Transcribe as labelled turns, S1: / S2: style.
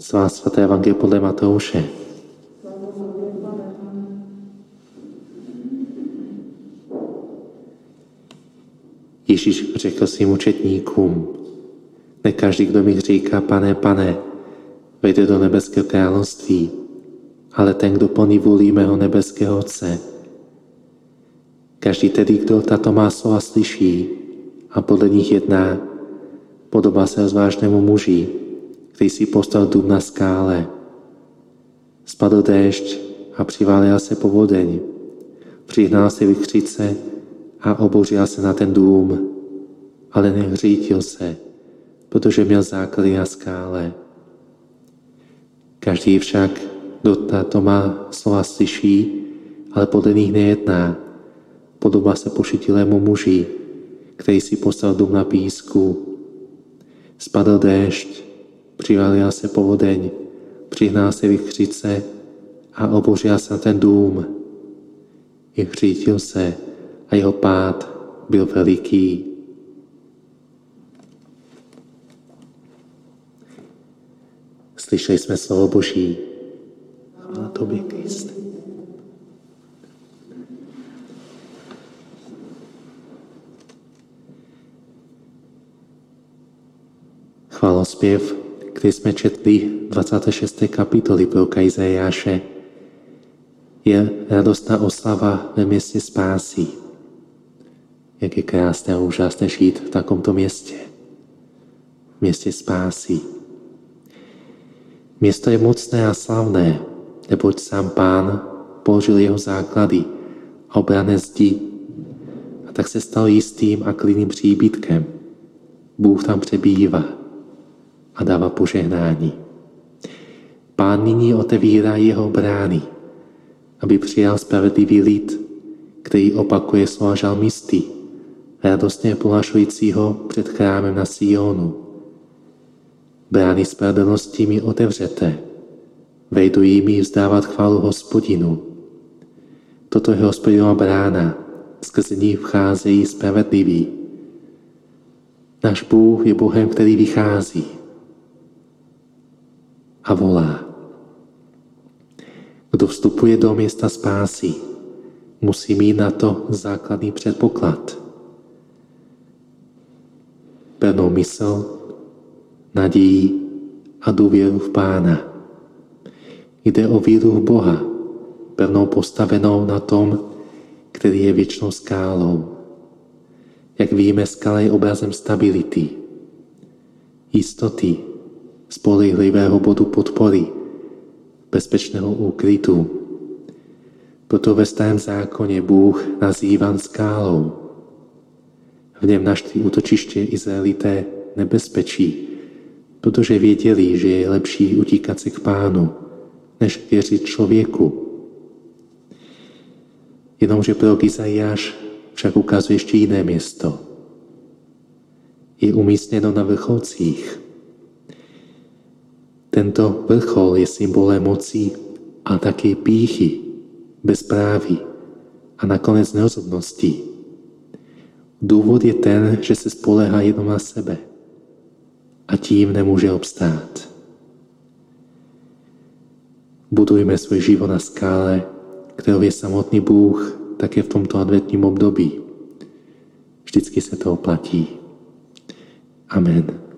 S1: Z vás svaté evangelie podle Matouše. Ježíš řekl svým učetníkům, ne každý, kdo mi říká, pane, pane, vejde do nebeského království, ale ten, kdo plní vůli mého nebeského Otce. Každý tedy, kdo tato má slova slyší a podle nich jedná, podobá se rozvážnému muži, který si postal dům na skále. Spadl déšť a přiválil se povodeň. Přihnal se vychřice a obořil se na ten dům, ale nehřítil se, protože měl základy na skále. Každý však, kdo tato má slova slyší, ale podle nich nejedná, podobá se pošitilému muži, který si postavil dům na písku. Spadl déšť, přivalila se povodeň, přihnal se vychřice a obořil se ten dům. I hřítil se a jeho pád byl veliký. Slyšeli jsme slovo Boží. Chvála Tobě, Kriste. Chválospěv, který jsme četli 26. kapitoly pro Izajáše, je radostná oslava ve městě spásy. Jak je krásné a úžasné žít v takomto městě. Městě spásy. Město je mocné a slavné, neboť sám pán položil jeho základy a obrané zdi a tak se stal jistým a klidným příbytkem. Bůh tam přebývá a dává požehnání. Pán nyní otevírá jeho brány, aby přijal spravedlivý lid, který opakuje slova žalmisty, radostně pohlašujícího před chrámem na Sionu. Brány spravedlnosti mi otevřete, vejdu jimi vzdávat chválu hospodinu. Toto je hospodinova brána, skrze ní vcházejí spravedliví. Náš Bůh je Bohem, který vychází a volá. Kdo vstupuje do města spásy, musí mít na to základní předpoklad. Pevnou mysl, naději a důvěru v Pána. Jde o víru v Boha, pevnou postavenou na tom, který je věčnou skálou. Jak víme, skala je obrazem stability, jistoty, spolehlivého bodu podpory, bezpečného úkrytu. Proto ve starém zákoně Bůh nazývan skálou. V něm našli útočiště Izraelité nebezpečí, protože věděli, že je lepší utíkat se k pánu, než věřit člověku. Jenomže pro Izajáš však ukazuje ještě jiné město. Je umístěno na vrcholcích. Tento vrchol je symbolem moci a také píchy, bezpráví a nakonec nerozhodnosti. Důvod je ten, že se spolehá jenom na sebe a tím nemůže obstát. Budujme svůj život na skále, kterou je samotný Bůh také v tomto adventním období. Vždycky se to oplatí. Amen.